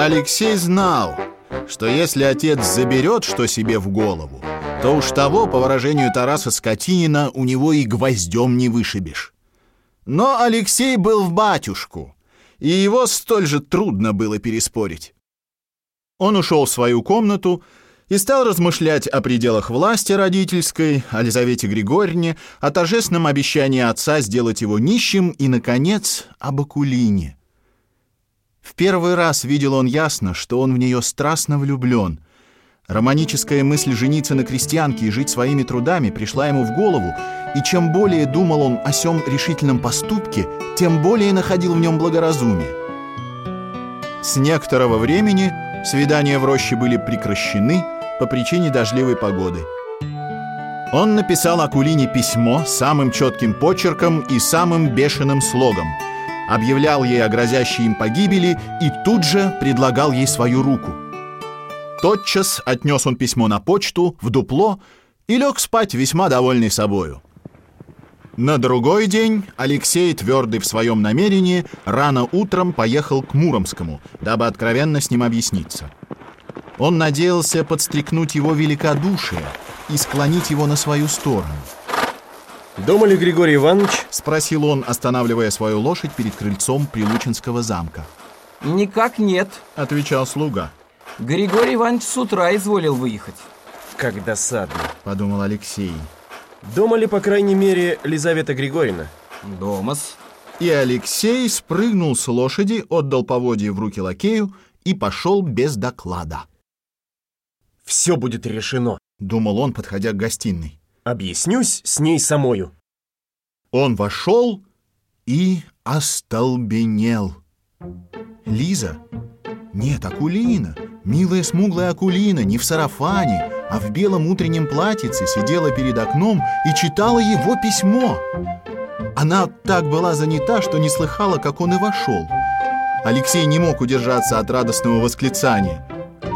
Алексей знал, что если отец заберет что себе в голову, то уж того, по выражению Тараса Скотинина, у него и гвоздем не вышибешь. Но Алексей был в батюшку, и его столь же трудно было переспорить. Он ушел в свою комнату и стал размышлять о пределах власти родительской, о Лизавете Григорьевне, о торжественном обещании отца сделать его нищим и, наконец, об Акулине. В первый раз видел он ясно, что он в нее страстно влюблен. Романическая мысль жениться на крестьянке и жить своими трудами пришла ему в голову, и чем более думал он о сём решительном поступке, тем более находил в нем благоразумие. С некоторого времени свидания в роще были прекращены по причине дождливой погоды. Он написал Акулине письмо самым четким почерком и самым бешеным слогом, объявлял ей о грозящей им погибели и тут же предлагал ей свою руку. Тотчас отнес он письмо на почту, в дупло, и лег спать весьма довольный собою. На другой день Алексей, твердый в своем намерении, рано утром поехал к Муромскому, дабы откровенно с ним объясниться. Он надеялся подстрекнуть его великодушие и склонить его на свою сторону. «Дома ли Григорий Иванович?» — спросил он, останавливая свою лошадь перед крыльцом Прилучинского замка. «Никак нет», — отвечал слуга. «Григорий Иванович с утра изволил выехать». «Как досадно», — подумал Алексей. «Дома ли, по крайней мере, Лизавета Григорьевна?» «Домас». И Алексей спрыгнул с лошади, отдал поводье в руки лакею и пошел без доклада. «Все будет решено», — думал он, подходя к гостиной. «Объяснюсь с ней самою». Он вошел и остолбенел. Лиза? Нет, Акулина. Милая смуглая Акулина не в сарафане, а в белом утреннем платьице сидела перед окном и читала его письмо. Она так была занята, что не слыхала, как он и вошел. Алексей не мог удержаться от радостного восклицания.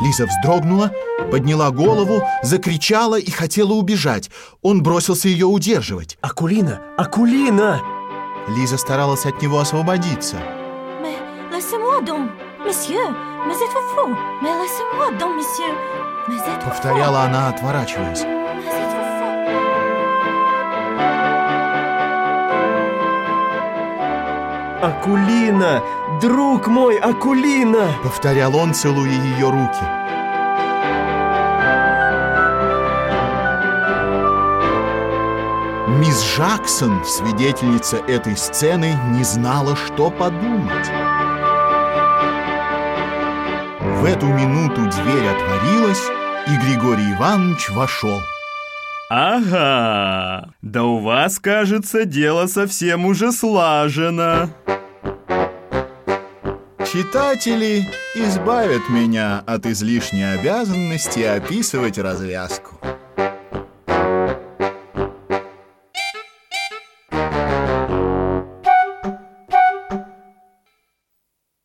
Лиза вздрогнула, подняла голову, закричала и хотела убежать. Он бросился ее удерживать. «Акулина! Акулина!» Лиза старалась от него освободиться. Mais laissez-moi donc, monsieur! Mais êtes-vous fou? Mais laissez-moi donc, monsieur! Mais êtes-vous Повторяла она, отворачиваясь. «Акулина! Друг мой, Акулина!» Повторял он, целуя ее руки. Мисс Жаксон, свидетельница этой сцены, не знала, что подумать. В эту минуту дверь отворилась, и Григорий Иванович вошел. Ага, да у вас, кажется, дело совсем уже слажено. Читатели избавят меня от излишней обязанности описывать развязку.